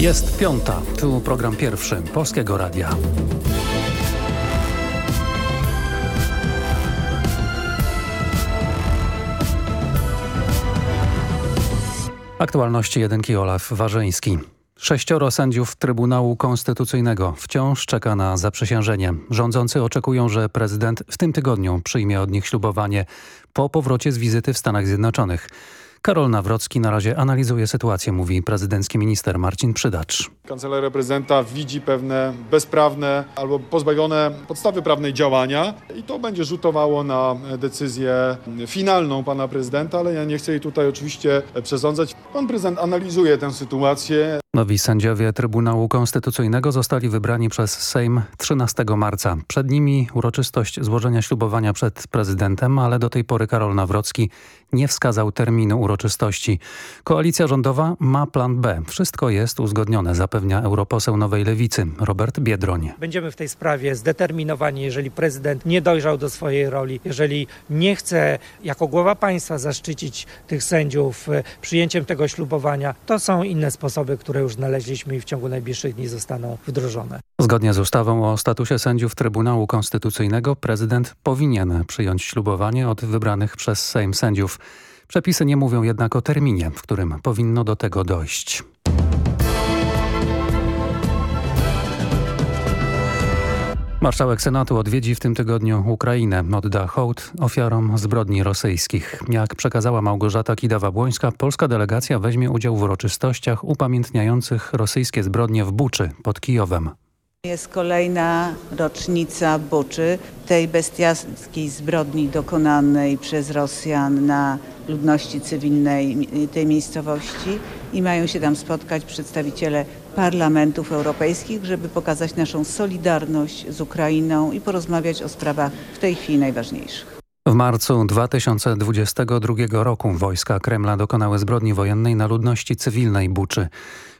Jest piąta, tu program pierwszy Polskiego Radia. Aktualności jedynki Olaf Warzyński. Sześcioro sędziów Trybunału Konstytucyjnego wciąż czeka na zaprzysiężenie. Rządzący oczekują, że prezydent w tym tygodniu przyjmie od nich ślubowanie po powrocie z wizyty w Stanach Zjednoczonych. Karol Nawrocki na razie analizuje sytuację, mówi prezydencki minister Marcin Przydacz. Kancelaria prezydenta widzi pewne bezprawne albo pozbawione podstawy prawnej działania i to będzie rzutowało na decyzję finalną pana prezydenta, ale ja nie chcę jej tutaj oczywiście przesądzać. Pan prezydent analizuje tę sytuację. Nowi sędziowie Trybunału Konstytucyjnego zostali wybrani przez Sejm 13 marca. Przed nimi uroczystość złożenia ślubowania przed prezydentem, ale do tej pory Karol Nawrocki nie wskazał terminu uroczystości. Koalicja rządowa ma plan B. Wszystko jest uzgodnione, zapewnia europoseł Nowej Lewicy Robert Biedroń. Będziemy w tej sprawie zdeterminowani, jeżeli prezydent nie dojrzał do swojej roli, jeżeli nie chce jako głowa państwa zaszczycić tych sędziów e, przyjęciem tego ślubowania, to są inne sposoby, które już znaleźliśmy i w ciągu najbliższych dni zostaną wdrożone. Zgodnie z ustawą o statusie sędziów Trybunału Konstytucyjnego prezydent powinien przyjąć ślubowanie od wybranych przez Sejm sędziów. Przepisy nie mówią jednak o terminie, w którym powinno do tego dojść. Marszałek Senatu odwiedzi w tym tygodniu Ukrainę. Odda hołd ofiarom zbrodni rosyjskich. Jak przekazała Małgorzata Kidawa-Błońska, polska delegacja weźmie udział w uroczystościach upamiętniających rosyjskie zbrodnie w Buczy pod Kijowem. Jest kolejna rocznica Buczy, tej bestialskiej zbrodni dokonanej przez Rosjan na ludności cywilnej tej miejscowości i mają się tam spotkać przedstawiciele parlamentów europejskich, żeby pokazać naszą solidarność z Ukrainą i porozmawiać o sprawach w tej chwili najważniejszych. W marcu 2022 roku wojska Kremla dokonały zbrodni wojennej na ludności cywilnej Buczy.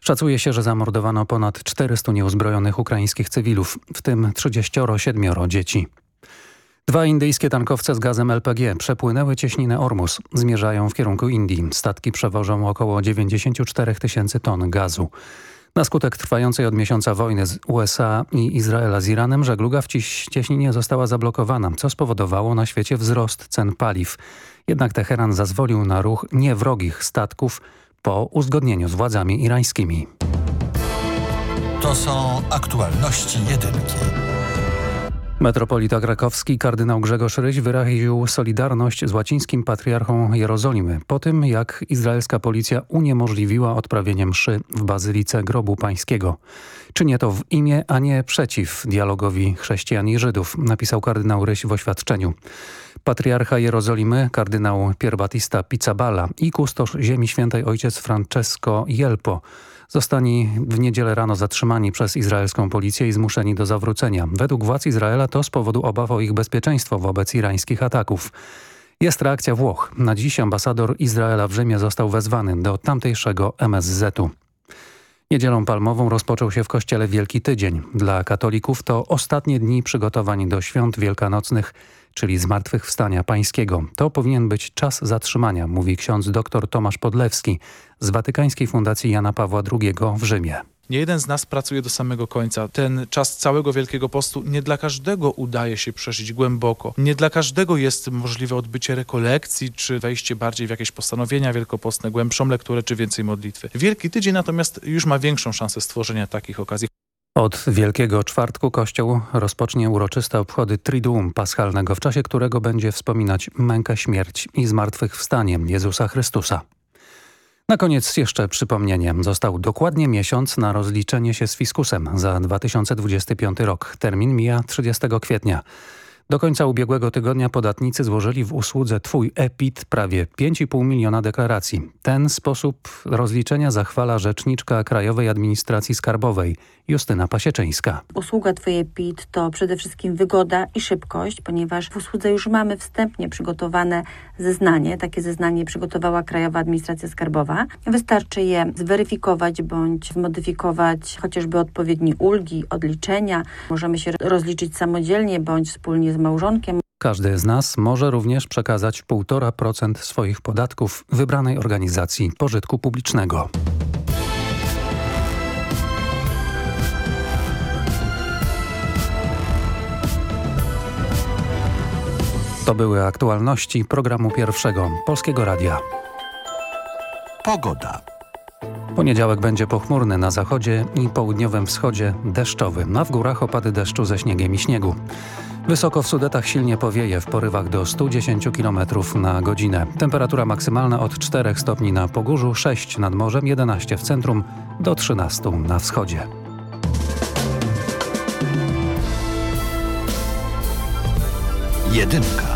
Szacuje się, że zamordowano ponad 400 nieuzbrojonych ukraińskich cywilów, w tym 37 dzieci. Dwa indyjskie tankowce z gazem LPG przepłynęły cieśninę Ormus. Zmierzają w kierunku Indii. Statki przewożą około 94 tysięcy ton gazu. Na skutek trwającej od miesiąca wojny z USA i Izraela z Iranem żegluga w cieśninie została zablokowana, co spowodowało na świecie wzrost cen paliw. Jednak Teheran zezwolił na ruch niewrogich statków po uzgodnieniu z władzami irańskimi. To są aktualności jedynki. Metropolita krakowski kardynał Grzegorz Ryś wyraził solidarność z łacińskim patriarchą Jerozolimy po tym, jak izraelska policja uniemożliwiła odprawienie mszy w Bazylice Grobu Pańskiego. Czynię to w imię, a nie przeciw dialogowi chrześcijan i Żydów, napisał kardynał Ryś w oświadczeniu. Patriarcha Jerozolimy, kardynał Pierbatista Pizzaballa i kustosz Ziemi Świętej ojciec Francesco Jelpo zostali w niedzielę rano zatrzymani przez izraelską policję i zmuszeni do zawrócenia. Według władz Izraela to z powodu obaw o ich bezpieczeństwo wobec irańskich ataków. Jest reakcja Włoch. Na dziś ambasador Izraela w Rzymie został wezwany do tamtejszego MSZ-u. Niedzielą palmową rozpoczął się w kościele Wielki Tydzień. Dla katolików to ostatnie dni przygotowań do świąt wielkanocnych czyli Zmartwychwstania Pańskiego. To powinien być czas zatrzymania, mówi ksiądz dr Tomasz Podlewski z Watykańskiej Fundacji Jana Pawła II w Rzymie. Nie jeden z nas pracuje do samego końca. Ten czas całego Wielkiego Postu nie dla każdego udaje się przeżyć głęboko. Nie dla każdego jest możliwe odbycie rekolekcji, czy wejście bardziej w jakieś postanowienia wielkopostne, głębszą lekturę, czy więcej modlitwy. Wielki Tydzień natomiast już ma większą szansę stworzenia takich okazji. Od Wielkiego Czwartku Kościół rozpocznie uroczyste obchody Triduum Paschalnego, w czasie którego będzie wspominać mękę, śmierć i zmartwychwstanie Jezusa Chrystusa. Na koniec jeszcze przypomnienie. Został dokładnie miesiąc na rozliczenie się z fiskusem za 2025 rok. Termin mija 30 kwietnia. Do końca ubiegłego tygodnia podatnicy złożyli w usłudze Twój EPIT prawie 5,5 miliona deklaracji. Ten sposób rozliczenia zachwala rzeczniczka Krajowej Administracji Skarbowej Justyna Pasieczyńska. Usługa Twoje PIT to przede wszystkim wygoda i szybkość, ponieważ w usłudze już mamy wstępnie przygotowane zeznanie. Takie zeznanie przygotowała Krajowa Administracja Skarbowa. Wystarczy je zweryfikować bądź zmodyfikować chociażby odpowiednie ulgi, odliczenia. Możemy się rozliczyć samodzielnie bądź wspólnie z małżonkiem. Każdy z nas może również przekazać 1,5% swoich podatków wybranej organizacji pożytku publicznego. To były aktualności programu pierwszego Polskiego Radia. Pogoda. Poniedziałek będzie pochmurny na zachodzie i południowym wschodzie deszczowy, a w górach opady deszczu ze śniegiem i śniegu. Wysoko w Sudetach silnie powieje w porywach do 110 km na godzinę. Temperatura maksymalna od 4 stopni na Pogórzu, 6 nad morzem, 11 w centrum, do 13 na wschodzie. Jedynka.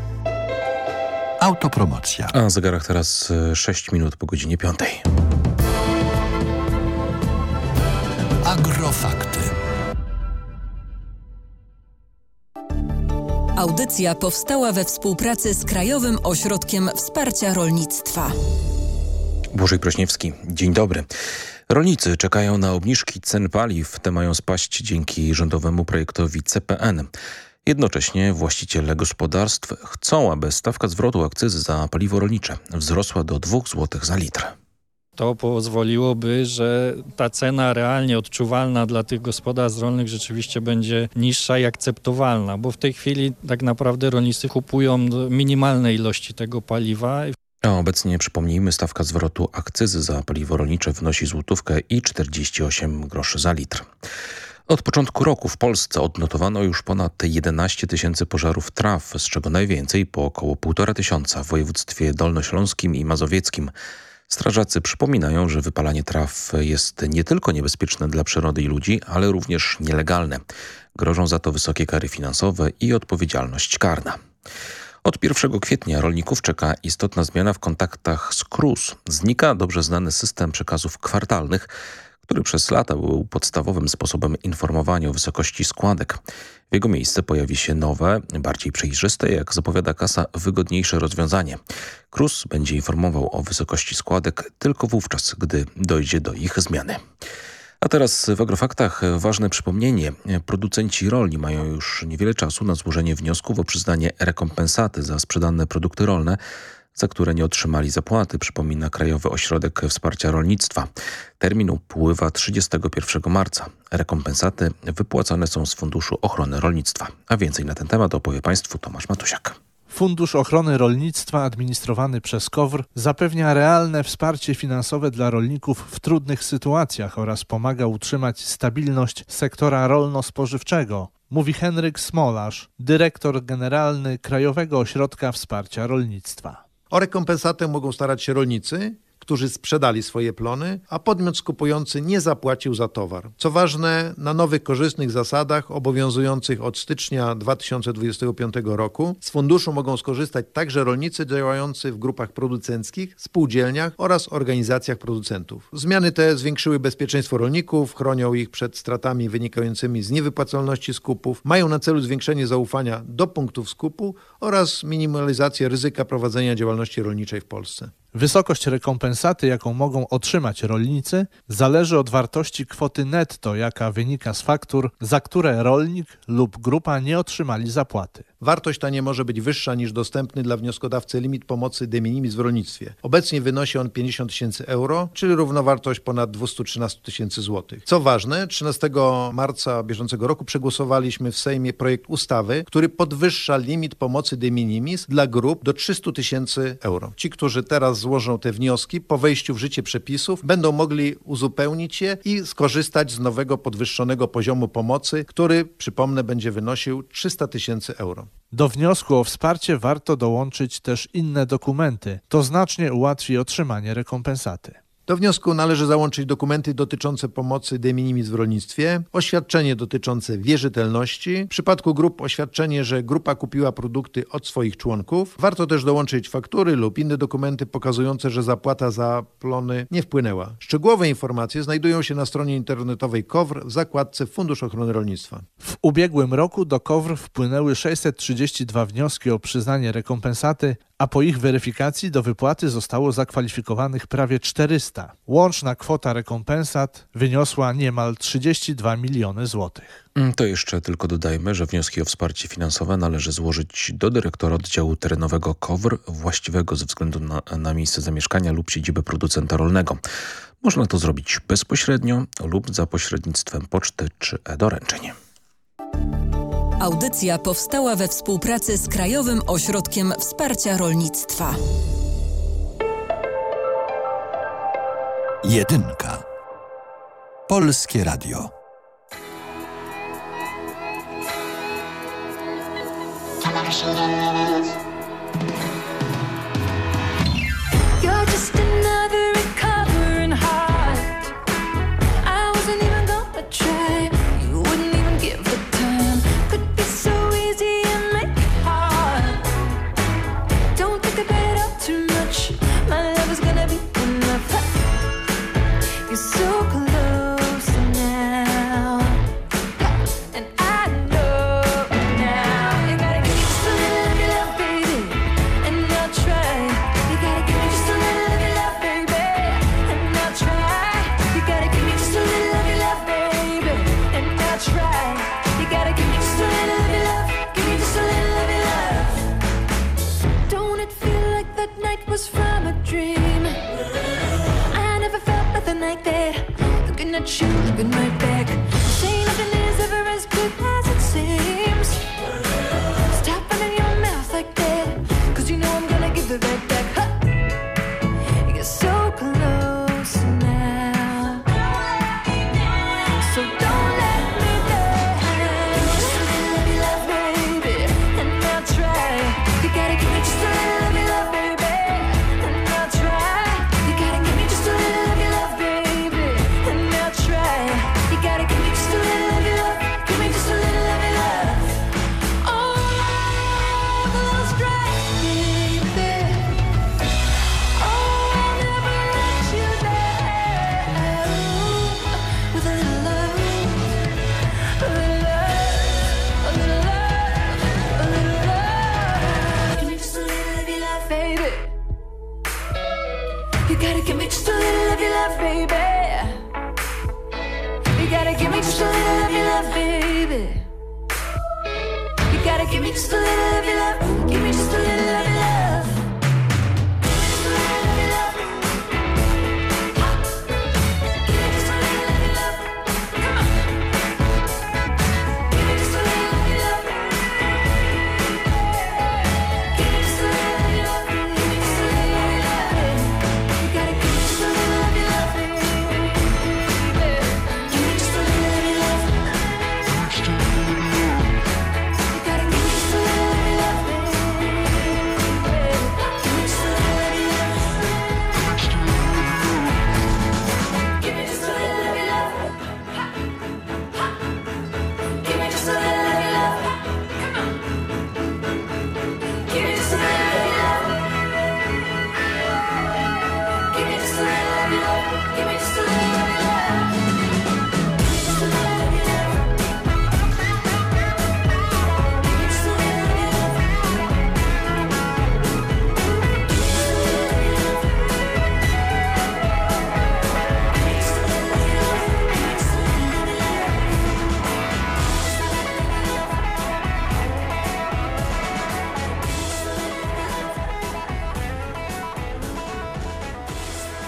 Autopromocja. A na zegarach teraz 6 minut po godzinie 5. Agrofakty. Audycja powstała we współpracy z Krajowym Ośrodkiem Wsparcia Rolnictwa. Błażej Prośniewski, dzień dobry. Rolnicy czekają na obniżki cen paliw. Te mają spaść dzięki rządowemu projektowi CPN. Jednocześnie właściciele gospodarstw chcą, aby stawka zwrotu akcyzy za paliwo rolnicze wzrosła do 2 zł za litr. To pozwoliłoby, że ta cena realnie odczuwalna dla tych gospodarstw rolnych rzeczywiście będzie niższa i akceptowalna, bo w tej chwili tak naprawdę rolnicy kupują minimalne ilości tego paliwa. A obecnie, przypomnijmy, stawka zwrotu akcyzy za paliwo rolnicze wynosi złotówkę i 48 groszy za litr. Od początku roku w Polsce odnotowano już ponad 11 tysięcy pożarów traw, z czego najwięcej po około 1,5 tysiąca w województwie dolnośląskim i mazowieckim. Strażacy przypominają, że wypalanie traw jest nie tylko niebezpieczne dla przyrody i ludzi, ale również nielegalne. Grożą za to wysokie kary finansowe i odpowiedzialność karna. Od 1 kwietnia rolników czeka istotna zmiana w kontaktach z KRUS. Znika dobrze znany system przekazów kwartalnych, który przez lata był podstawowym sposobem informowania o wysokości składek. W jego miejsce pojawi się nowe, bardziej przejrzyste, jak zapowiada kasa, wygodniejsze rozwiązanie. KRUS będzie informował o wysokości składek tylko wówczas, gdy dojdzie do ich zmiany. A teraz w Agrofaktach ważne przypomnienie. Producenci rolni mają już niewiele czasu na złożenie wniosków o przyznanie rekompensaty za sprzedane produkty rolne, za które nie otrzymali zapłaty, przypomina Krajowy Ośrodek Wsparcia Rolnictwa. Termin upływa 31 marca. Rekompensaty wypłacane są z Funduszu Ochrony Rolnictwa. A więcej na ten temat opowie Państwu Tomasz Matusiak. Fundusz Ochrony Rolnictwa administrowany przez KOWR zapewnia realne wsparcie finansowe dla rolników w trudnych sytuacjach oraz pomaga utrzymać stabilność sektora rolno-spożywczego, mówi Henryk Smolarz, dyrektor generalny Krajowego Ośrodka Wsparcia Rolnictwa. O rekompensatę mogą starać się rolnicy, którzy sprzedali swoje plony, a podmiot skupujący nie zapłacił za towar. Co ważne, na nowych korzystnych zasadach obowiązujących od stycznia 2025 roku z funduszu mogą skorzystać także rolnicy działający w grupach producenckich, spółdzielniach oraz organizacjach producentów. Zmiany te zwiększyły bezpieczeństwo rolników, chronią ich przed stratami wynikającymi z niewypłacalności skupów, mają na celu zwiększenie zaufania do punktów skupu oraz minimalizację ryzyka prowadzenia działalności rolniczej w Polsce. Wysokość rekompensaty, jaką mogą otrzymać rolnicy, zależy od wartości kwoty netto, jaka wynika z faktur, za które rolnik lub grupa nie otrzymali zapłaty. Wartość ta nie może być wyższa niż dostępny dla wnioskodawcy limit pomocy de minimis w rolnictwie. Obecnie wynosi on 50 tysięcy euro, czyli równowartość ponad 213 tysięcy złotych. Co ważne, 13 marca bieżącego roku przegłosowaliśmy w Sejmie projekt ustawy, który podwyższa limit pomocy de minimis dla grup do 300 tysięcy euro. Ci, którzy teraz złożą te wnioski po wejściu w życie przepisów, będą mogli uzupełnić je i skorzystać z nowego podwyższonego poziomu pomocy, który, przypomnę, będzie wynosił 300 tysięcy euro. Do wniosku o wsparcie warto dołączyć też inne dokumenty. To znacznie ułatwi otrzymanie rekompensaty. Do wniosku należy załączyć dokumenty dotyczące pomocy de minimis w rolnictwie, oświadczenie dotyczące wierzytelności, w przypadku grup oświadczenie, że grupa kupiła produkty od swoich członków. Warto też dołączyć faktury lub inne dokumenty pokazujące, że zapłata za plony nie wpłynęła. Szczegółowe informacje znajdują się na stronie internetowej KOWR w zakładce Fundusz Ochrony Rolnictwa. W ubiegłym roku do KOWR wpłynęły 632 wnioski o przyznanie rekompensaty, a po ich weryfikacji do wypłaty zostało zakwalifikowanych prawie 400. Łączna kwota rekompensat wyniosła niemal 32 miliony złotych. Mm, to jeszcze tylko dodajmy, że wnioski o wsparcie finansowe należy złożyć do dyrektora oddziału terenowego KOWR, właściwego ze względu na, na miejsce zamieszkania lub siedzibę producenta rolnego. Można to zrobić bezpośrednio lub za pośrednictwem poczty czy e-doręczeń. Audycja powstała we współpracy z Krajowym Ośrodkiem Wsparcia Rolnictwa. Jedynka. Polskie Radio.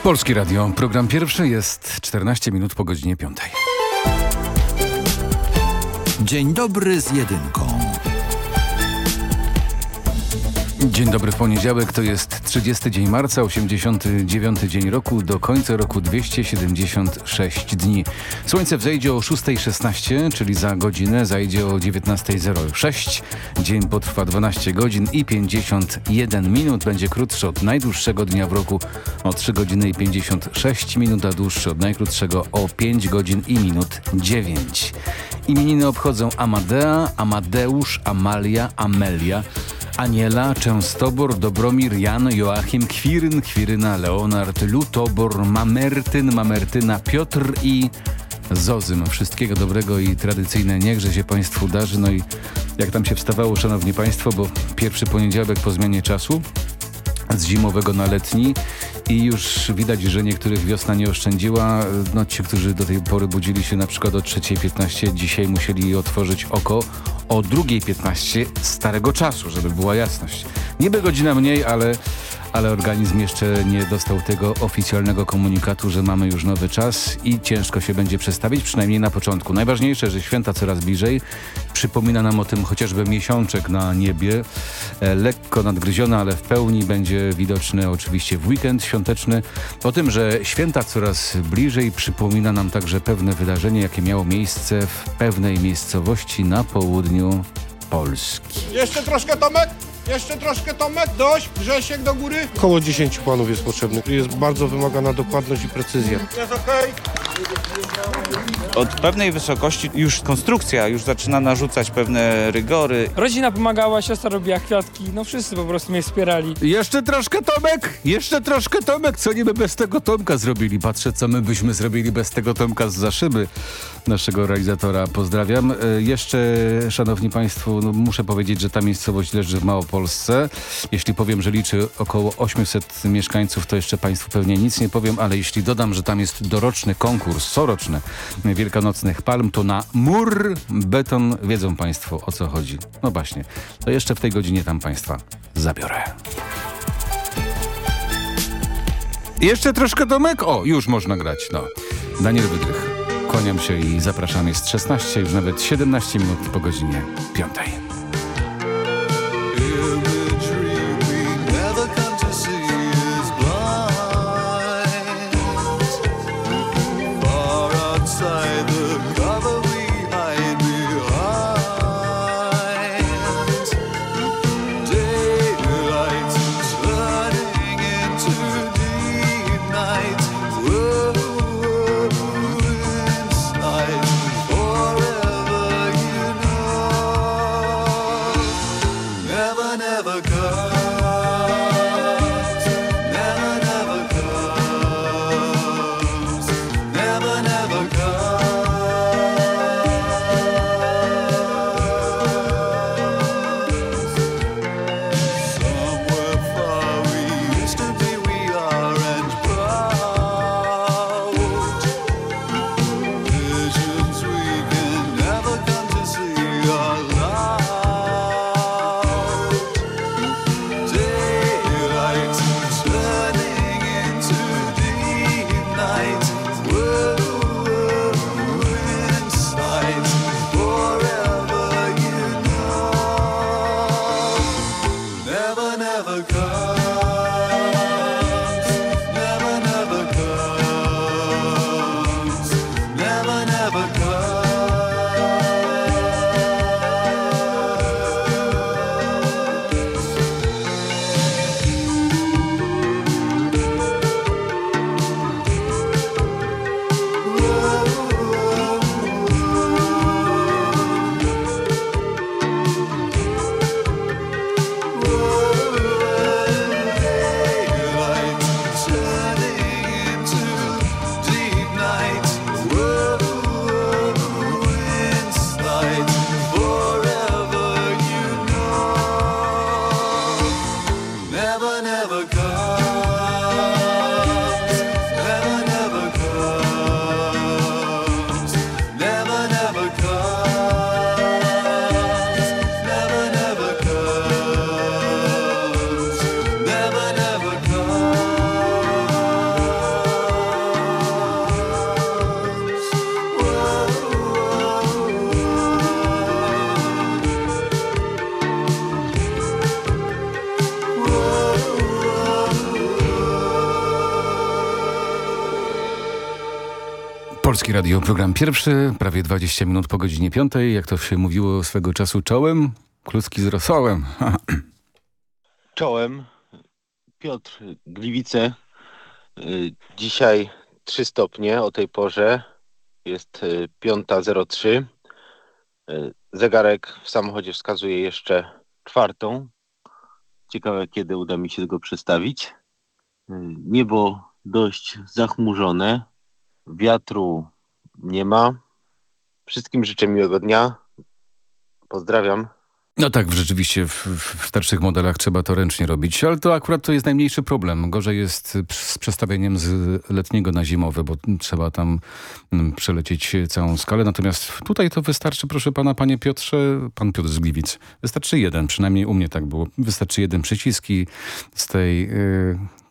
Polski Radio, program pierwszy jest 14 minut po godzinie 5. Dzień dobry z jedynką. Dzień dobry w poniedziałek, to jest 30 dzień marca, 89 dzień roku, do końca roku 276 dni. Słońce wzejdzie o 6.16, czyli za godzinę zajdzie o 19.06. Dzień potrwa 12 godzin i 51 minut, będzie krótszy od najdłuższego dnia w roku o 3 godziny i 56 minut, a dłuższy od najkrótszego o 5 godzin i minut 9. Imieniny obchodzą Amadea, Amadeusz, Amalia, Amelia, Aniela, Częstobor, Dobromir, Jan, Joachim, Kwiryn, Kwiryna, Leonard, Lutobor, Mamertyn, Mamertyna, Piotr i Zozym. Wszystkiego dobrego i tradycyjne niechże się Państwu darzy. No i jak tam się wstawało, Szanowni Państwo, bo pierwszy poniedziałek po zmianie czasu z zimowego na letni i już widać, że niektórych wiosna nie oszczędziła. No ci, którzy do tej pory budzili się na przykład o 3.15, dzisiaj musieli otworzyć oko o 2.15 starego czasu, żeby była jasność. Niby godzina mniej, ale, ale organizm jeszcze nie dostał tego oficjalnego komunikatu, że mamy już nowy czas i ciężko się będzie przestawić, przynajmniej na początku. Najważniejsze, że święta coraz bliżej. Przypomina nam o tym chociażby miesiączek na niebie. E, lekko nadgryziony, ale w pełni będzie widoczny oczywiście w weekend świąteczny. O tym, że święta coraz bliżej przypomina nam także pewne wydarzenie, jakie miało miejsce w pewnej miejscowości na południu Polski. Jeszcze troszkę Tomek? Jeszcze troszkę Tomek? Dość? Grzesiek do góry? Około 10 planów jest potrzebnych. Jest bardzo wymagana dokładność i precyzja. Jest okej? Od pewnej wysokości już konstrukcja już zaczyna narzucać pewne rygory. Rodzina pomagała, siostra robiła kwiatki, no wszyscy po prostu mnie wspierali. Jeszcze troszkę Tomek! Jeszcze troszkę Tomek! Co niby bez tego Tomka zrobili? Patrzę, co my byśmy zrobili bez tego Tomka z zaszyby naszego realizatora. Pozdrawiam. E, jeszcze, szanowni państwo, no, muszę powiedzieć, że ta miejscowość leży w Małopolsce. Jeśli powiem, że liczy około 800 mieszkańców, to jeszcze państwu pewnie nic nie powiem, ale jeśli dodam, że tam jest doroczny konkurs, coroczny wielkanocnych palm, to na mur beton wiedzą państwo o co chodzi. No właśnie, to jeszcze w tej godzinie tam państwa zabiorę. Jeszcze troszkę domek? O, już można grać, no. Daniel Wydrych. Kłaniam się i zapraszam. Jest 16, już nawet 17 minut po godzinie 5. you. Radio, program pierwszy, prawie 20 minut po godzinie 5. Jak to się mówiło swego czasu czołem, kluski z rosołem. Czołem. Piotr Gliwice. Y, Dzisiaj 3 stopnie o tej porze. Jest y, 5.03. Y, Zegarek w samochodzie wskazuje jeszcze czwartą. Ciekawe, kiedy uda mi się go przestawić. Y, Niebo dość zachmurzone. Wiatru nie ma. Wszystkim życzę miłego dnia. Pozdrawiam. No tak, rzeczywiście w, w starszych modelach trzeba to ręcznie robić, ale to akurat to jest najmniejszy problem. Gorzej jest z przestawieniem z letniego na zimowy, bo trzeba tam mm, przelecieć całą skalę. Natomiast tutaj to wystarczy, proszę pana, panie Piotrze, pan Piotr z Gliwic, wystarczy jeden, przynajmniej u mnie tak było. Wystarczy jeden przycisk i z tej... Yy,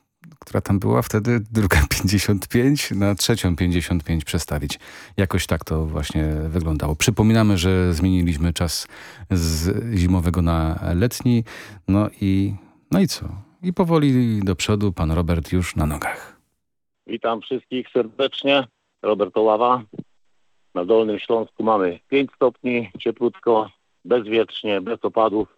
która tam była wtedy, druga 55, na trzecią 55 przestawić. Jakoś tak to właśnie wyglądało. Przypominamy, że zmieniliśmy czas z zimowego na letni. No i, no i co? I powoli do przodu pan Robert już na nogach. Witam wszystkich serdecznie. Robert Olawa. Na Dolnym Śląsku mamy 5 stopni, cieplutko, bezwietrznie, bez opadów.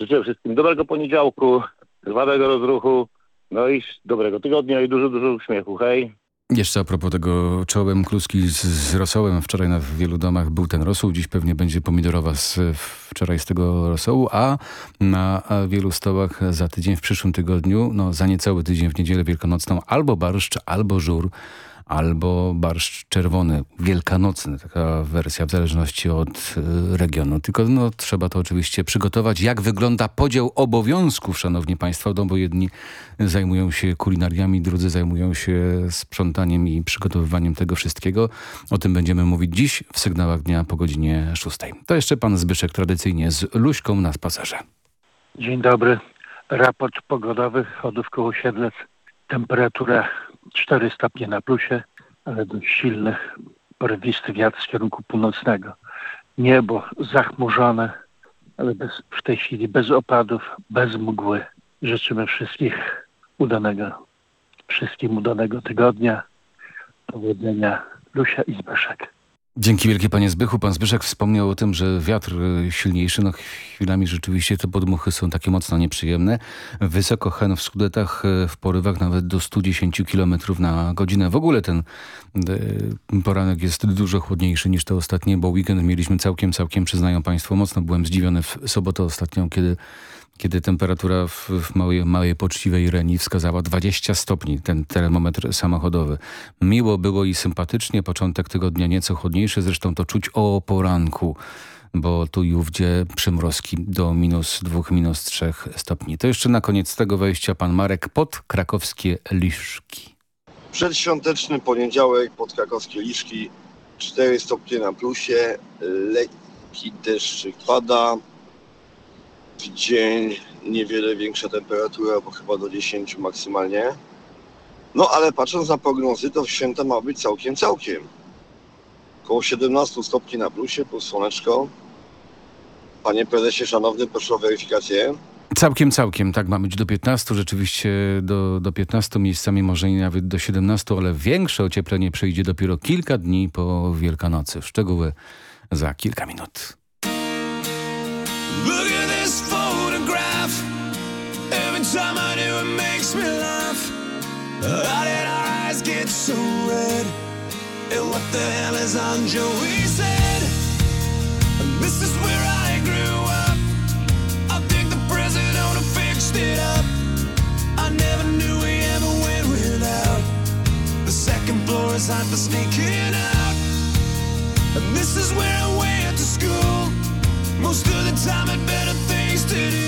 Życzę wszystkim dobrego poniedziałku, żwawego rozruchu, no i dobrego tygodnia i dużo, dużo uśmiechu. Hej! Jeszcze a propos tego czołem kluski z, z rosołem. Wczoraj na wielu domach był ten rosół, dziś pewnie będzie pomidorowa z wczoraj z tego rosołu, a na wielu stołach za tydzień, w przyszłym tygodniu, no za niecały tydzień w niedzielę wielkanocną albo barszcz, albo żur, albo barszcz czerwony, wielkanocny, taka wersja w zależności od y, regionu. Tylko no, trzeba to oczywiście przygotować. Jak wygląda podział obowiązków, szanowni państwo, no bo jedni zajmują się kulinariami, drudzy zajmują się sprzątaniem i przygotowywaniem tego wszystkiego. O tym będziemy mówić dziś w sygnałach dnia po godzinie 6. To jeszcze pan Zbyszek tradycyjnie z Luśką na spacerze. Dzień dobry. Raport pogodowy Chodów koło Siedlec. Temperatura 4 stopnie na plusie, ale dość silny, porywisty wiatr z kierunku północnego. Niebo zachmurzone, ale bez, w tej chwili bez opadów, bez mgły. Życzymy wszystkich udanego, wszystkim udanego tygodnia. Powodzenia Lusia i Zbyszek. Dzięki wielkie panie Zbychu. Pan Zbyszek wspomniał o tym, że wiatr y, silniejszy, no chwilami rzeczywiście te podmuchy są takie mocno nieprzyjemne. Wysoko hen w Sudetach y, w porywach nawet do 110 km na godzinę. W ogóle ten y, poranek jest dużo chłodniejszy niż te ostatnie, bo weekend mieliśmy całkiem, całkiem, przyznają państwo, mocno byłem zdziwiony w sobotę ostatnią, kiedy kiedy temperatura w, w małej, małej poczciwej Reni wskazała 20 stopni, ten termometr samochodowy. Miło było i sympatycznie, początek tygodnia nieco chłodniejszy, zresztą to czuć o poranku, bo tu i ówdzie przymrozki do minus dwóch, minus trzech stopni. To jeszcze na koniec tego wejścia pan Marek pod krakowskie Liszki. Przedświąteczny poniedziałek pod krakowskie Liszki, 4 stopnie na plusie, lekki deszczyk pada, w dzień niewiele większa temperatura, bo chyba do 10 maksymalnie. No ale patrząc na prognozy, to w święta ma być całkiem, całkiem. Koło 17 stopni na plusie, plus słoneczko. Panie prezesie, szanowny, proszę o weryfikację. Całkiem, całkiem, tak ma być do 15, rzeczywiście do, do 15 miejscami może i nawet do 17, ale większe ocieplenie przyjdzie dopiero kilka dni po Wielkanocy. Szczegóły za kilka minut. Do, it makes me laugh. How did our eyes get so red? And what the hell is on Joey's head? And this is where I grew up. I think the president fixed it up. I never knew we ever went without. The second floor is hot for sneaking out. And this is where I went to school. Most of the time had better things to do.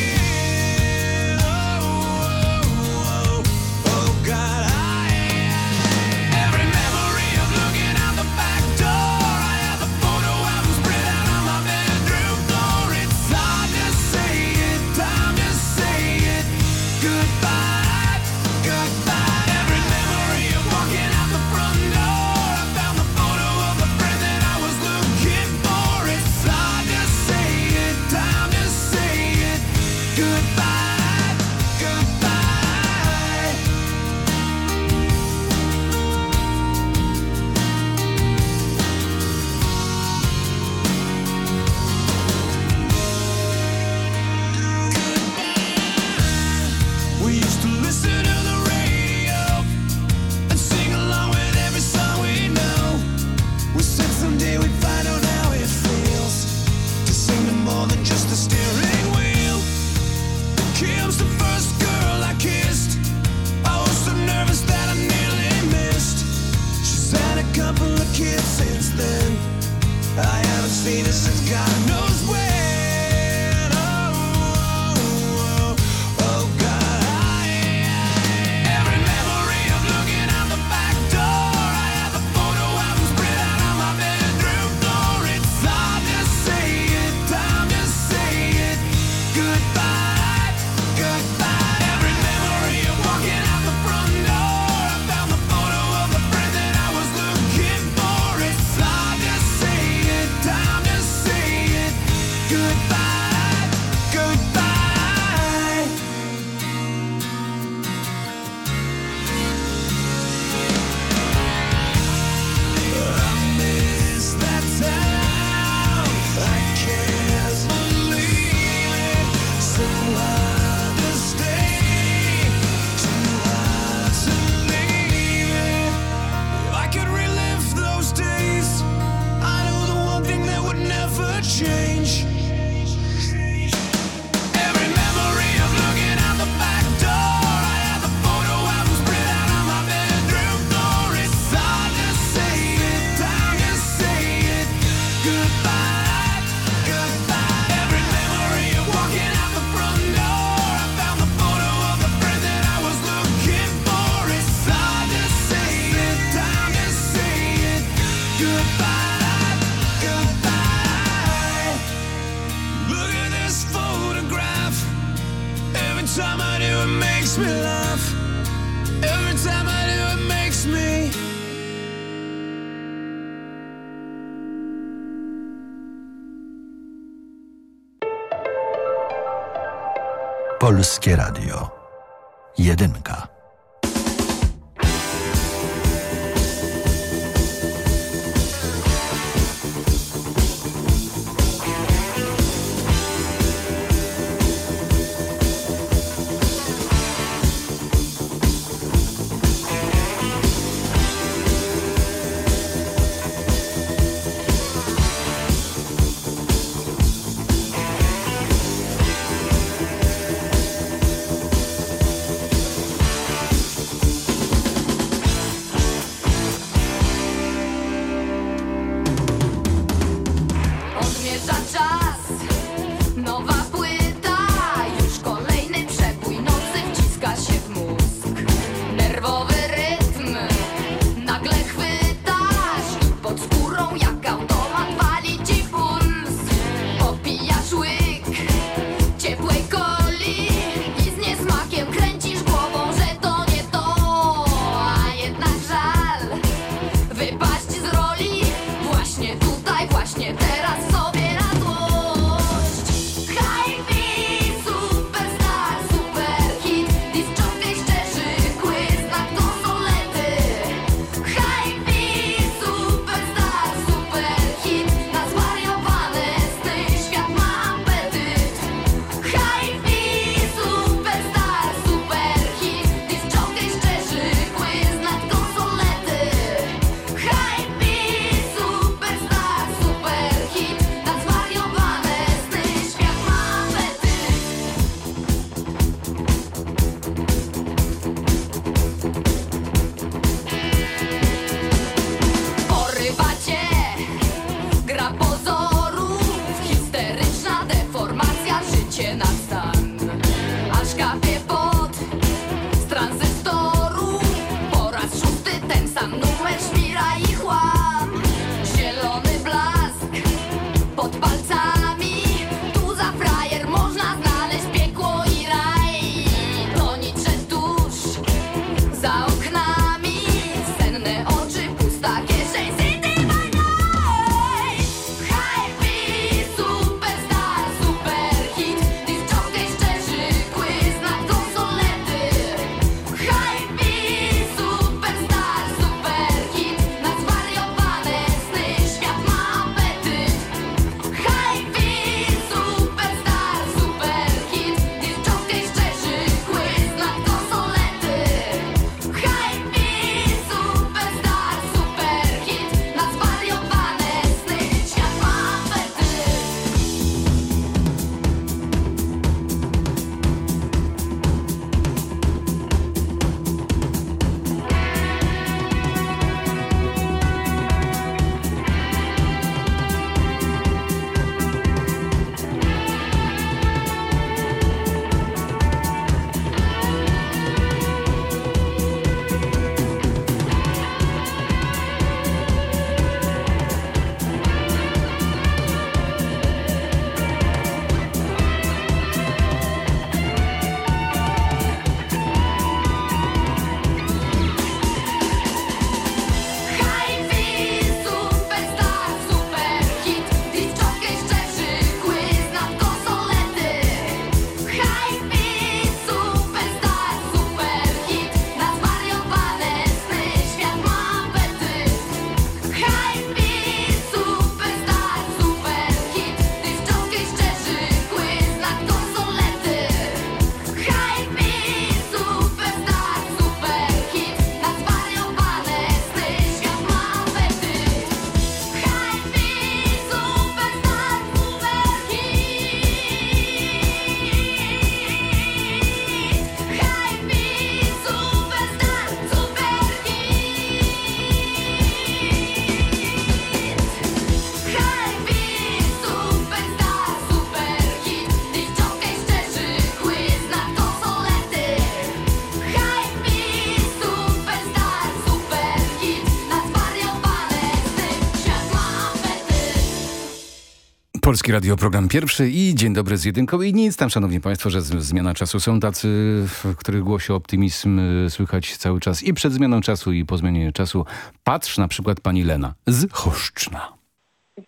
Polski Radio, program pierwszy i dzień dobry z jedynką i nic tam, szanowni państwo, że zmiana czasu są tacy, w których głosi optymizm y, słychać cały czas i przed zmianą czasu i po zmianie czasu. Patrz na przykład pani Lena z Choszczna.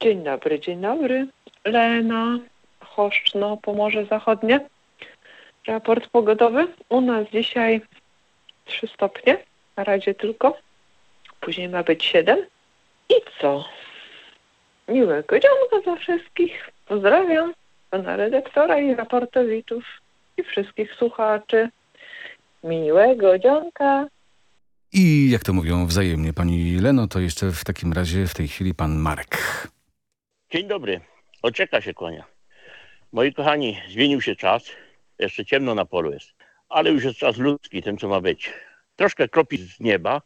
Dzień dobry, dzień dobry. Lena, Choszczno, Pomorze Zachodnie. Raport pogodowy. U nas dzisiaj 3 stopnie, na razie tylko. Później ma być 7. I co? Miłego dzionka dla wszystkich. Pozdrawiam pana redaktora i raportowiczów i wszystkich słuchaczy. Miłego dzionka. I jak to mówią wzajemnie pani Leno, to jeszcze w takim razie w tej chwili pan Marek. Dzień dobry. Oczeka się kłania. Moi kochani, zmienił się czas. Jeszcze ciemno na polu jest. Ale już jest czas ludzki, ten co ma być. Troszkę kropi z nieba.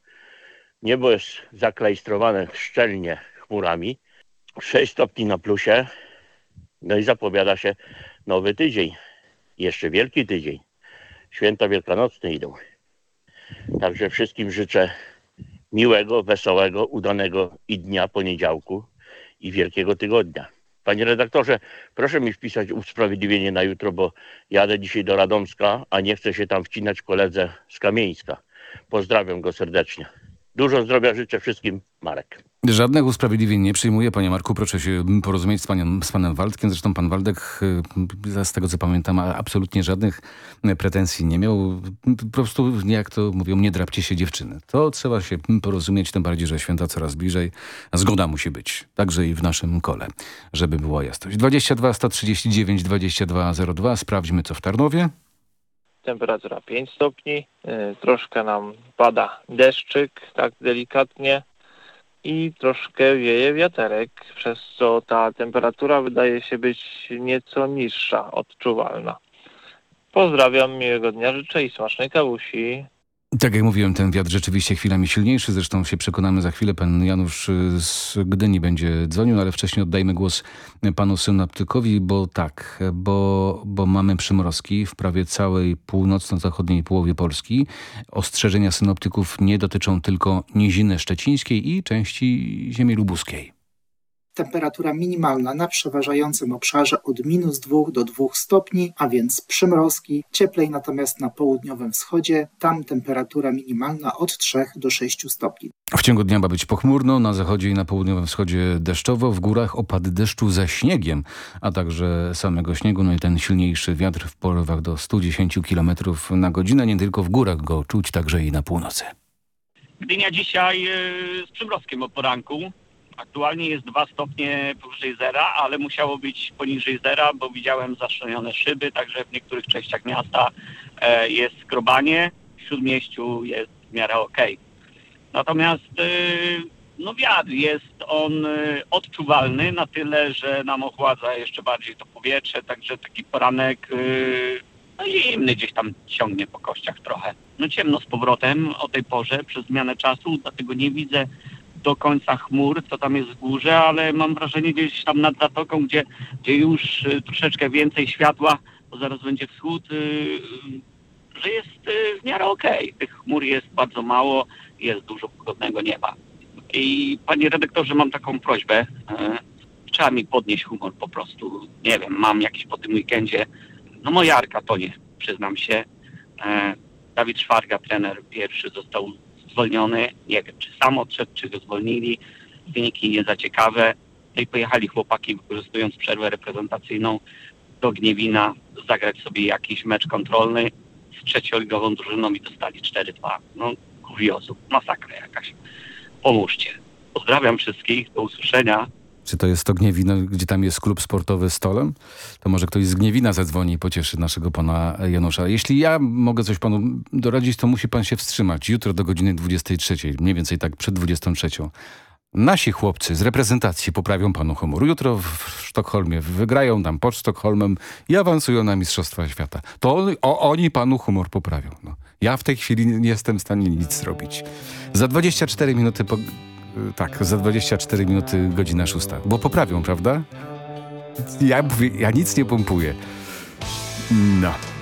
Niebo jest zaklejstrowane szczelnie chmurami. 6 stopni na plusie. No i zapowiada się nowy tydzień. Jeszcze wielki tydzień. Święta wielkanocne idą. Także wszystkim życzę miłego, wesołego, udanego i dnia poniedziałku i wielkiego tygodnia. Panie redaktorze, proszę mi wpisać usprawiedliwienie na jutro, bo jadę dzisiaj do Radomska, a nie chcę się tam wcinać koledze z Kamieńska. Pozdrawiam go serdecznie. Dużo zdrowia życzę wszystkim, Marek. Żadnych usprawiedliwień nie przyjmuję, panie Marku. Proszę się porozumieć z, panem, z panem Waldkiem. Zresztą pan Waldek, y, z tego co pamiętam, absolutnie żadnych y, pretensji nie miał. Po prostu, jak to mówią, nie drapcie się dziewczyny. To trzeba się porozumieć, tym bardziej, że święta coraz bliżej. Zgoda musi być, także i w naszym kole, żeby była jasność. 22 139 2202. Sprawdźmy, co w Tarnowie. Temperatura 5 stopni, y, troszkę nam pada deszczyk, tak delikatnie i troszkę wieje wiaterek, przez co ta temperatura wydaje się być nieco niższa, odczuwalna. Pozdrawiam, miłego dnia życzę i smacznej kawusi. Tak jak mówiłem, ten wiatr rzeczywiście chwilami silniejszy. Zresztą się przekonamy za chwilę. Pan Janusz z Gdyni będzie dzwonił, ale wcześniej oddajmy głos panu synoptykowi, bo tak, bo, bo mamy przymrozki w prawie całej północno-zachodniej połowie Polski. Ostrzeżenia synoptyków nie dotyczą tylko Niziny Szczecińskiej i części ziemi lubuskiej. Temperatura minimalna na przeważającym obszarze od minus 2 do 2 stopni, a więc przymrozki. Cieplej natomiast na południowym wschodzie. Tam temperatura minimalna od 3 do 6 stopni. W ciągu dnia ma być pochmurno, na zachodzie i na południowym wschodzie deszczowo, w górach opady deszczu ze śniegiem, a także samego śniegu, no i ten silniejszy wiatr w porywach do 110 km na godzinę, nie tylko w górach go czuć, także i na północy. Gdynia dzisiaj e, z przymrozkiem o poranku. Aktualnie jest 2 stopnie powyżej zera, ale musiało być poniżej zera, bo widziałem zaszczelnione szyby, także w niektórych częściach miasta e, jest skrobanie, w śródmieściu jest w miarę okej. Natomiast e, no wiatr jest on e, odczuwalny na tyle, że nam ochładza jeszcze bardziej to powietrze, także taki poranek e, no zimny gdzieś tam ciągnie po kościach trochę. No ciemno z powrotem o tej porze przez zmianę czasu, dlatego nie widzę do końca chmur, co tam jest w górze, ale mam wrażenie gdzieś tam nad zatoką, gdzie, gdzie już y, troszeczkę więcej światła, bo zaraz będzie wschód, y, y, że jest w miarę okej. Tych chmur jest bardzo mało, jest dużo pogodnego nieba. I panie redaktorze, mam taką prośbę. Trzeba mi podnieść humor po prostu. Nie wiem, mam jakiś po tym weekendzie. No moja arka to nie, przyznam się. E, Dawid Szwarga, trener pierwszy, został zwolniony. Nie wiem, czy sam odszedł, czy go zwolnili. Wyniki nie za ciekawe. No i pojechali chłopaki, wykorzystując przerwę reprezentacyjną do Gniewina, zagrać sobie jakiś mecz kontrolny z trzecioligową drużyną i dostali 4-2. No, kuriozum, masakra jakaś. Pomóżcie. Pozdrawiam wszystkich, do usłyszenia. Czy to jest to Gniewino, gdzie tam jest klub sportowy Stolem? To może ktoś z Gniewina zadzwoni i pocieszy naszego pana Janusza. Jeśli ja mogę coś panu doradzić, to musi pan się wstrzymać. Jutro do godziny 23, mniej więcej tak przed 23. Nasi chłopcy z reprezentacji poprawią panu humor. Jutro w Sztokholmie wygrają tam pod Sztokholmem i awansują na Mistrzostwa Świata. To on, o, oni panu humor poprawią. No. Ja w tej chwili nie jestem w stanie nic zrobić. Za 24 minuty... Po... Tak, za 24 minuty godzina szósta. Bo poprawią, prawda? Ja ja nic nie pompuję. No.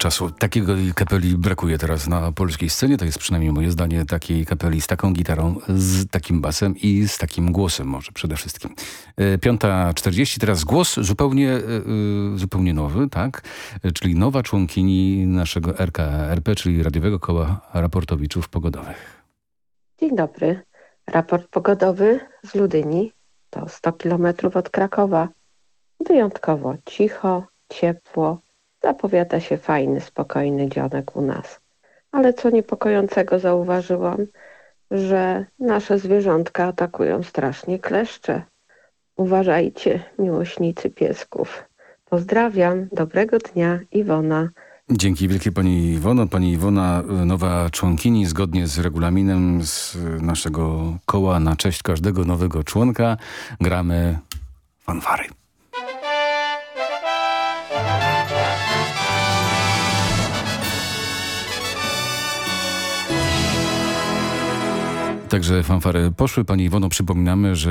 Czasu. Takiego kapeli brakuje teraz na polskiej scenie. To jest przynajmniej moje zdanie takiej kapeli z taką gitarą, z takim basem i z takim głosem może przede wszystkim. E, Piąta 40, teraz głos zupełnie, e, e, zupełnie nowy, tak? Czyli nowa członkini naszego RKRP, czyli Radiowego Koła Raportowiczów Pogodowych. Dzień dobry. Raport pogodowy z Ludyni. To 100 kilometrów od Krakowa. Wyjątkowo cicho, ciepło. Zapowiada się fajny, spokojny dzionek u nas. Ale co niepokojącego zauważyłam, że nasze zwierzątka atakują strasznie kleszcze. Uważajcie, miłośnicy piesków. Pozdrawiam, dobrego dnia, Iwona. Dzięki wielkie pani Iwono. Pani Iwona, y, nowa członkini, zgodnie z regulaminem z naszego koła na cześć każdego nowego członka gramy fanfary. Także fanfary poszły. Pani Iwono, przypominamy, że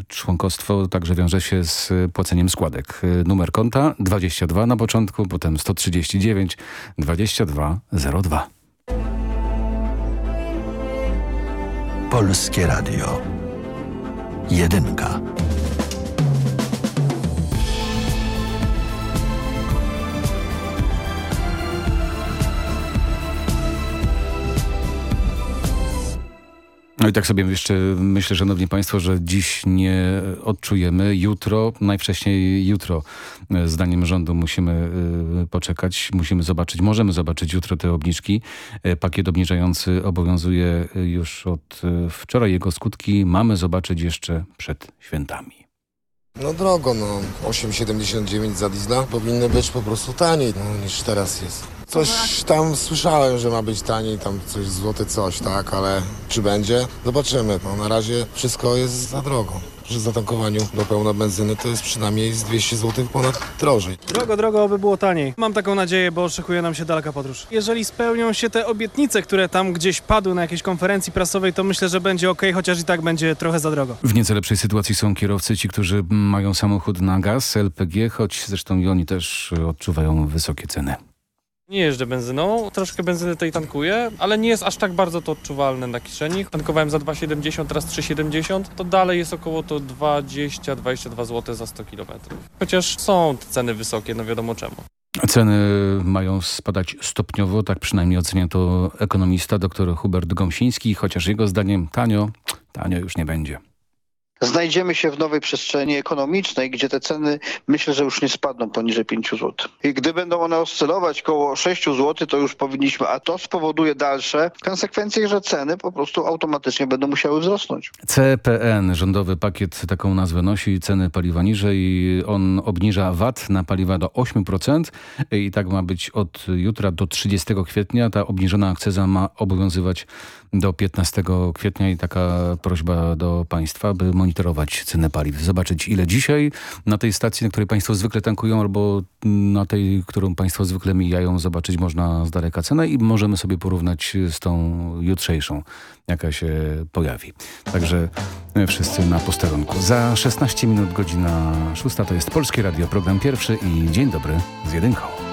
y, członkostwo także wiąże się z płaceniem składek. Numer konta 22 na początku, potem 139 2202. Polskie Radio. Jedynka. No i tak sobie jeszcze myślę, szanowni państwo, że dziś nie odczujemy. Jutro, najwcześniej jutro, e, zdaniem rządu musimy e, poczekać, musimy zobaczyć, możemy zobaczyć jutro te obniżki. E, Pakiet obniżający obowiązuje już od wczoraj. Jego skutki mamy zobaczyć jeszcze przed świętami. No drogo, no 8,79 za diesla powinny być po prostu taniej no, niż teraz jest. Coś tam słyszałem, że ma być taniej, tam coś złote coś, tak, ale czy będzie? Zobaczymy. No, na razie wszystko jest za drogo. Przy zatankowaniu do pełna benzyny to jest przynajmniej z 200 zł ponad drożej. Drogo, drogo, oby było taniej. Mam taką nadzieję, bo oczekuje nam się daleka podróż. Jeżeli spełnią się te obietnice, które tam gdzieś padły na jakiejś konferencji prasowej, to myślę, że będzie ok, chociaż i tak będzie trochę za drogo. W nieco lepszej sytuacji są kierowcy, ci, którzy mają samochód na gaz, LPG, choć zresztą i oni też odczuwają wysokie ceny. Nie jeżdżę benzyną, troszkę benzyny tej tankuję, ale nie jest aż tak bardzo to odczuwalne na kieszeni. Tankowałem za 2,70, teraz 3,70, to dalej jest około to 20-22 zł za 100 km. Chociaż są ceny wysokie, no wiadomo czemu. Ceny mają spadać stopniowo, tak przynajmniej ocenia to ekonomista dr Hubert Gąsiński, chociaż jego zdaniem tanio, tanio już nie będzie. Znajdziemy się w nowej przestrzeni ekonomicznej, gdzie te ceny myślę, że już nie spadną poniżej 5 zł. I gdy będą one oscylować koło 6 zł, to już powinniśmy, a to spowoduje dalsze konsekwencje, że ceny po prostu automatycznie będą musiały wzrosnąć. CPN, rządowy pakiet taką nazwę nosi, ceny paliwa niżej. On obniża VAT na paliwa do 8% i tak ma być od jutra do 30 kwietnia. Ta obniżona akcyza ma obowiązywać do 15 kwietnia i taka prośba do państwa, by monitorować cenę paliw. Zobaczyć ile dzisiaj na tej stacji, na której państwo zwykle tankują albo na tej, którą państwo zwykle mijają, zobaczyć można z daleka cenę i możemy sobie porównać z tą jutrzejszą, jaka się pojawi. Także e, wszyscy na posterunku. Za 16 minut godzina 6 to jest Polskie Radio, program pierwszy i dzień dobry z jedynką.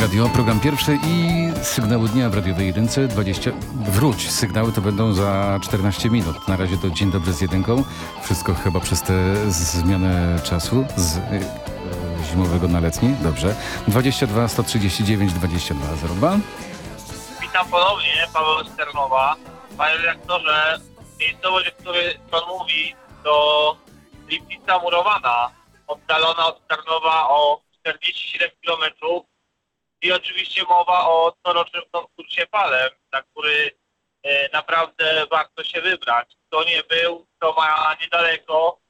Radio, program pierwszy i sygnały dnia w radiowej jedynce 20. Wróć, sygnały to będą za 14 minut. Na razie to dzień dobry z jedynką. Wszystko chyba przez tę zmianę czasu z y, zimowego na letni? Dobrze. 22 139 2202. Witam ponownie, Paweł z Ternowa. Panie redaktorze, miejscowość, o której Pan mówi, to Lipnica Murowana, oddalona od Tarnowa o 47 km. I oczywiście mowa o corocznym konkursie palem, na który e, naprawdę warto się wybrać. Kto nie był, kto ma niedaleko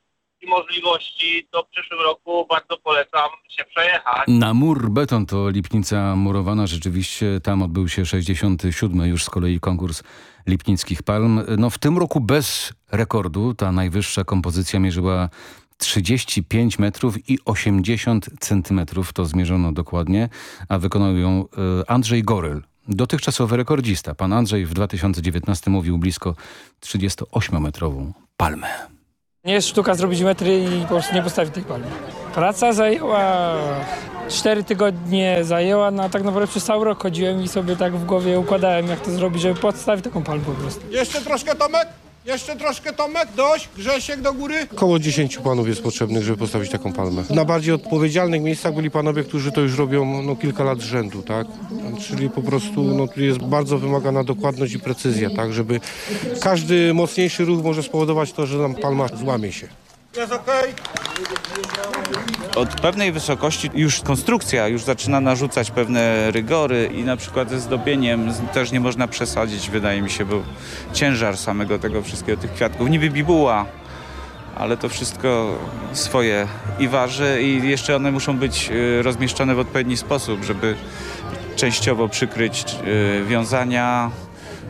i możliwości, to w przyszłym roku bardzo polecam się przejechać. Na mur beton to Lipnica murowana. Rzeczywiście tam odbył się 67 już z kolei konkurs Lipnickich Palm. No w tym roku bez rekordu. Ta najwyższa kompozycja mierzyła 35 metrów i 80 centymetrów. To zmierzono dokładnie, a wykonał ją e, Andrzej Goryl. Dotychczasowy rekordzista. Pan Andrzej w 2019 mówił blisko 38-metrową palmę. Nie jest sztuka zrobić metry i po prostu nie postawić tej palmy. Praca zajęła 4 tygodnie zajęła, no a tak naprawdę przez cały rok chodziłem i sobie tak w głowie układałem jak to zrobić, żeby podstawić taką palmę po prostu. Jeszcze troszkę Tomek? Jeszcze troszkę Tomek? Dość? Grzesiek do góry? Około 10 panów jest potrzebnych, żeby postawić taką palmę. Na bardziej odpowiedzialnych miejscach byli panowie, którzy to już robią no, kilka lat z rzędu, tak? Czyli po prostu no, tu jest bardzo wymagana dokładność i precyzja, tak? Żeby każdy mocniejszy ruch może spowodować to, że nam palma złamie się. Jest okej? Od pewnej wysokości już konstrukcja już zaczyna narzucać pewne rygory i na przykład ze zdobieniem też nie można przesadzić, wydaje mi się, bo ciężar samego tego wszystkiego, tych kwiatków, niby bibuła, ale to wszystko swoje i waży i jeszcze one muszą być y, rozmieszczone w odpowiedni sposób, żeby częściowo przykryć y, wiązania,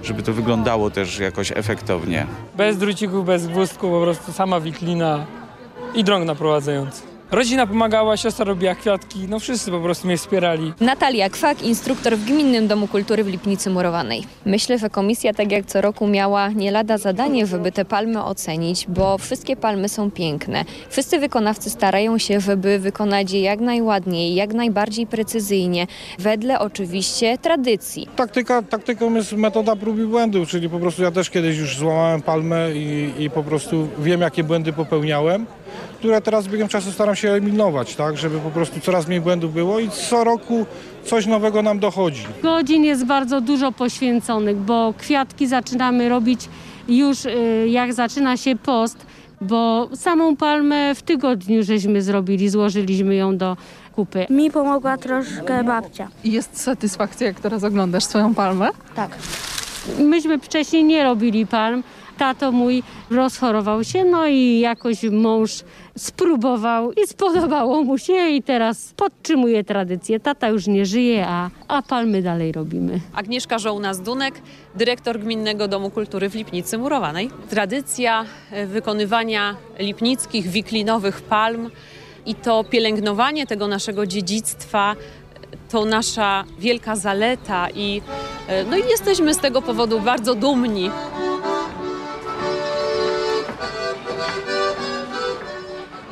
żeby to wyglądało też jakoś efektownie. Bez drucików, bez gwózdków, po prostu sama wiklina i drąg naprowadzający. Rodzina pomagała, siostra robiła kwiatki, no wszyscy po prostu mnie wspierali. Natalia Kwak, instruktor w Gminnym Domu Kultury w Lipnicy Murowanej. Myślę, że komisja tak jak co roku miała nie lada zadanie, żeby te palmy ocenić, bo wszystkie palmy są piękne. Wszyscy wykonawcy starają się, żeby wykonać je jak najładniej, jak najbardziej precyzyjnie, wedle oczywiście tradycji. Taktyka, taktyką jest metoda prób i błędów, czyli po prostu ja też kiedyś już złamałem palmę i, i po prostu wiem, jakie błędy popełniałem, które teraz z biegiem czasu staram się eliminować, tak, żeby po prostu coraz mniej błędów było i co roku coś nowego nam dochodzi. Godzin jest bardzo dużo poświęconych, bo kwiatki zaczynamy robić już y, jak zaczyna się post, bo samą palmę w tygodniu żeśmy zrobili, złożyliśmy ją do kupy. Mi pomogła troszkę babcia. I jest satysfakcja, jak teraz oglądasz swoją palmę? Tak. Myśmy wcześniej nie robili palm. Tato mój rozchorował się, no i jakoś mąż spróbował i spodobało mu się i teraz podtrzymuje tradycję. Tata już nie żyje, a, a palmy dalej robimy. Agnieszka Żołnas-Dunek, dyrektor Gminnego Domu Kultury w Lipnicy Murowanej. Tradycja e, wykonywania lipnickich, wiklinowych palm i to pielęgnowanie tego naszego dziedzictwa to nasza wielka zaleta i, e, no i jesteśmy z tego powodu bardzo dumni.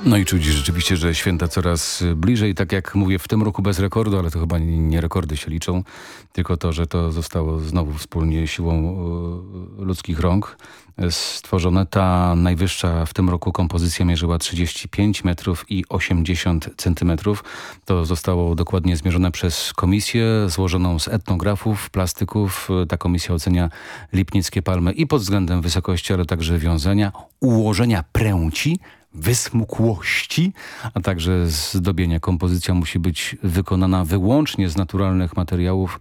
No i czuć rzeczywiście, że święta coraz bliżej, tak jak mówię, w tym roku bez rekordu, ale to chyba nie rekordy się liczą, tylko to, że to zostało znowu wspólnie siłą e, ludzkich rąk e, stworzone. Ta najwyższa w tym roku kompozycja mierzyła 35 metrów i 80 centymetrów. To zostało dokładnie zmierzone przez komisję złożoną z etnografów, plastyków. Ta komisja ocenia lipnickie palmy i pod względem wysokości, ale także wiązania, ułożenia pręci, wysmukłości, a także zdobienia. Kompozycja musi być wykonana wyłącznie z naturalnych materiałów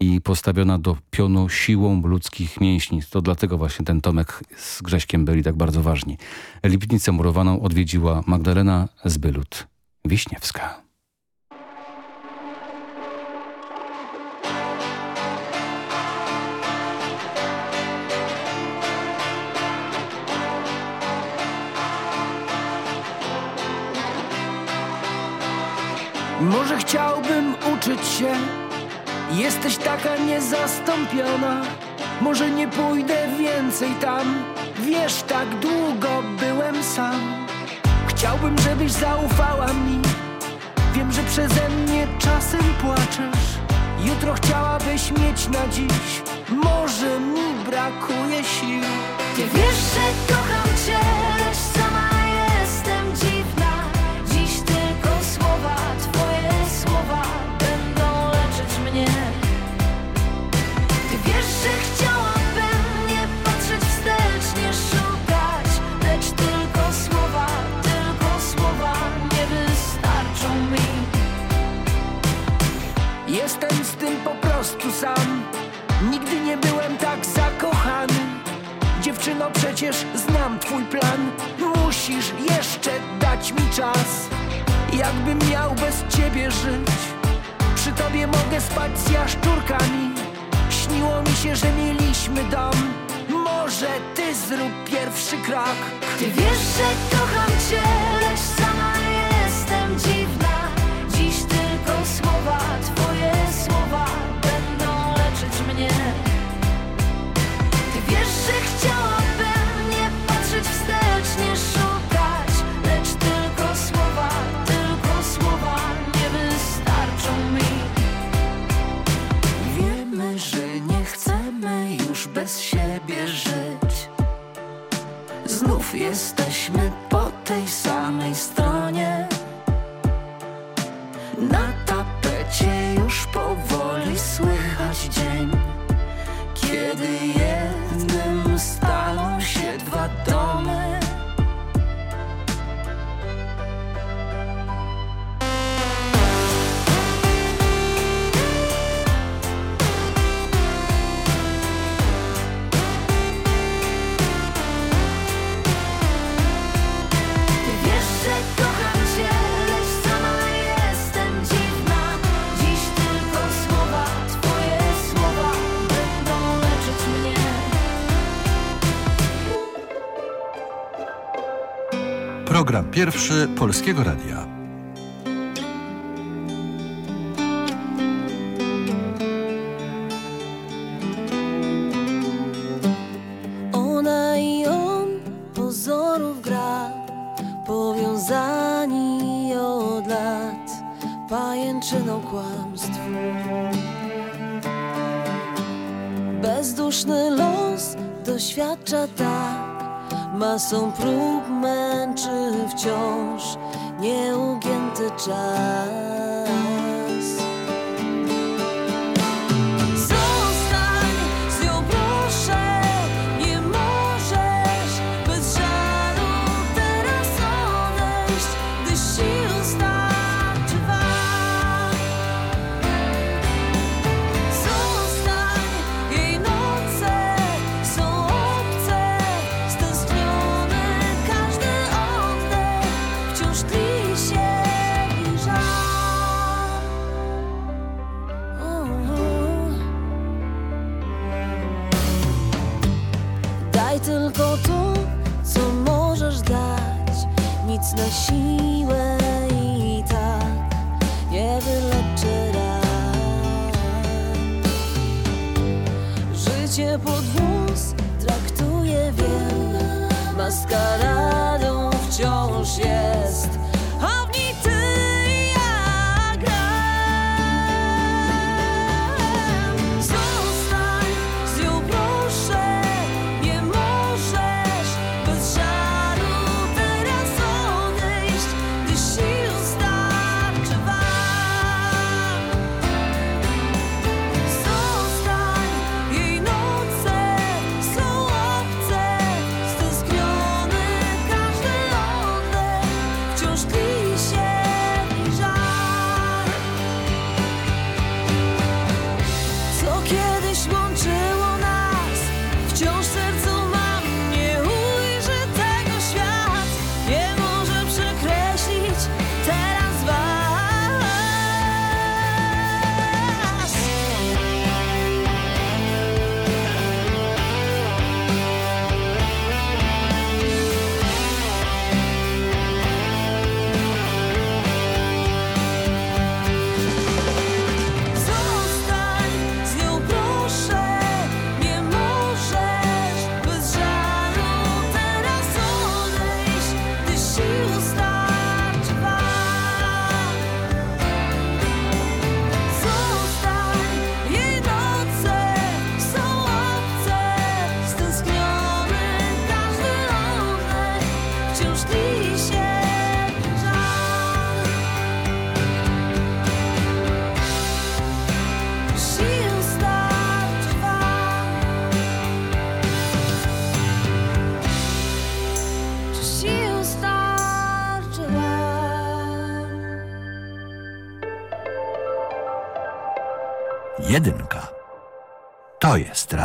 i postawiona do pionu siłą ludzkich mięśni. To dlatego właśnie ten Tomek z Grześkiem byli tak bardzo ważni. Lipnicę murowaną odwiedziła Magdalena Zbylut-Wiśniewska. Może chciałbym uczyć się, jesteś taka niezastąpiona. Może nie pójdę więcej tam, wiesz, tak długo byłem sam. Chciałbym, żebyś zaufała mi, wiem, że przeze mnie czasem płaczesz. Jutro chciałabyś mieć na dziś, może mi brakuje sił. Ty wiesz, że kocham cię, No przecież znam twój plan. Musisz jeszcze dać mi czas. Jakbym miał bez ciebie żyć Przy tobie mogę spać z jaszczurkami. Śniło mi się, że mieliśmy dom. Może ty zrób pierwszy krok Ty wiesz, że kocham cię, lecz sama jestem dziwna. Program pierwszy Polskiego Radia. Ona i on pozorów gra, powiązani od lat pajęczyną kłamstw. Bezduszny los doświadcza tak masą prób męczy wciąż nieugięty czas. siłę i tak nie wyleczy ran. Życie pod wóz traktuje wiem maskara.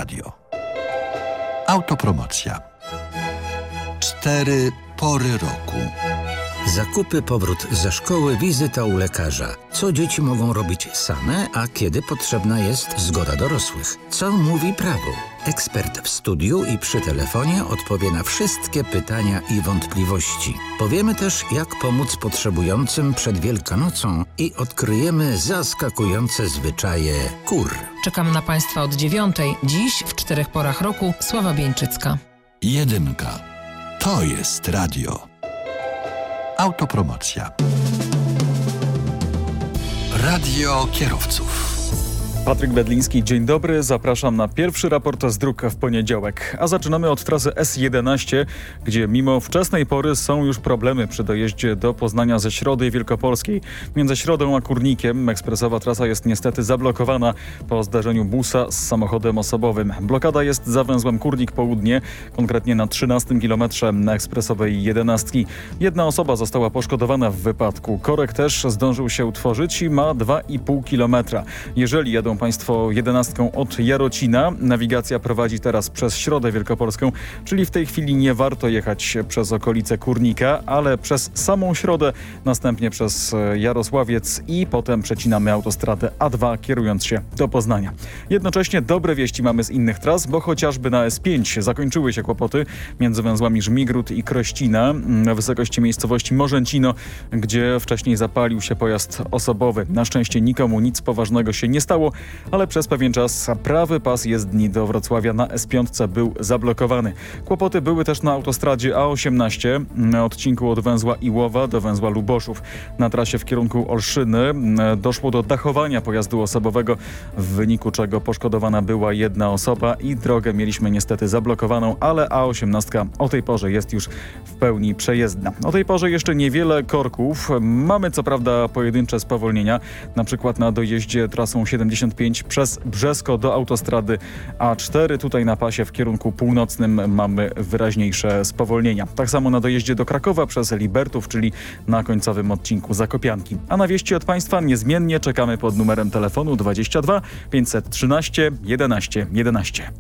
radio. Autopromocja. Cztery pory roku. Zakupy, powrót ze szkoły, wizyta u lekarza. Co dzieci mogą robić same, a kiedy potrzebna jest zgoda dorosłych? Co mówi prawo? Ekspert w studiu i przy telefonie odpowie na wszystkie pytania i wątpliwości. Powiemy też, jak pomóc potrzebującym przed Wielkanocą i odkryjemy zaskakujące zwyczaje kur. Czekamy na Państwa od dziewiątej. Dziś w czterech porach roku Sława Bieńczycka. Jedynka. To jest radio. Autopromocja. Radio kierowców. Patryk Bedliński, dzień dobry. Zapraszam na pierwszy raport z dróg w poniedziałek. A zaczynamy od trasy S11, gdzie mimo wczesnej pory są już problemy przy dojeździe do Poznania ze Środy Wielkopolskiej. Między Środą a Kurnikiem ekspresowa trasa jest niestety zablokowana po zdarzeniu busa z samochodem osobowym. Blokada jest za węzłem Kurnik Południe, konkretnie na 13 kilometrze na ekspresowej 11. Jedna osoba została poszkodowana w wypadku. Korek też zdążył się utworzyć i ma 2,5 kilometra. Jeżeli jadą Państwo jedenastką od Jarocina. Nawigacja prowadzi teraz przez Środę Wielkopolską, czyli w tej chwili nie warto jechać przez okolice Kurnika, ale przez samą Środę, następnie przez Jarosławiec i potem przecinamy autostradę A2 kierując się do Poznania. Jednocześnie dobre wieści mamy z innych tras, bo chociażby na S5 zakończyły się kłopoty między węzłami Żmigród i Krościna na wysokości miejscowości Morzęcino, gdzie wcześniej zapalił się pojazd osobowy. Na szczęście nikomu nic poważnego się nie stało, ale przez pewien czas prawy pas jezdni do Wrocławia na S5 był zablokowany. Kłopoty były też na autostradzie A18 na odcinku od węzła Iłowa do węzła Luboszów. Na trasie w kierunku Olszyny doszło do dachowania pojazdu osobowego, w wyniku czego poszkodowana była jedna osoba i drogę mieliśmy niestety zablokowaną, ale A18 o tej porze jest już w pełni przejezdna. O tej porze jeszcze niewiele korków. Mamy co prawda pojedyncze spowolnienia, na przykład na dojeździe trasą 75 przez Brzesko do autostrady A4. Tutaj na pasie w kierunku północnym mamy wyraźniejsze spowolnienia. Tak samo na dojeździe do Krakowa przez Libertów, czyli na końcowym odcinku Zakopianki. A na wieści od Państwa niezmiennie czekamy pod numerem telefonu 22 513 11 11.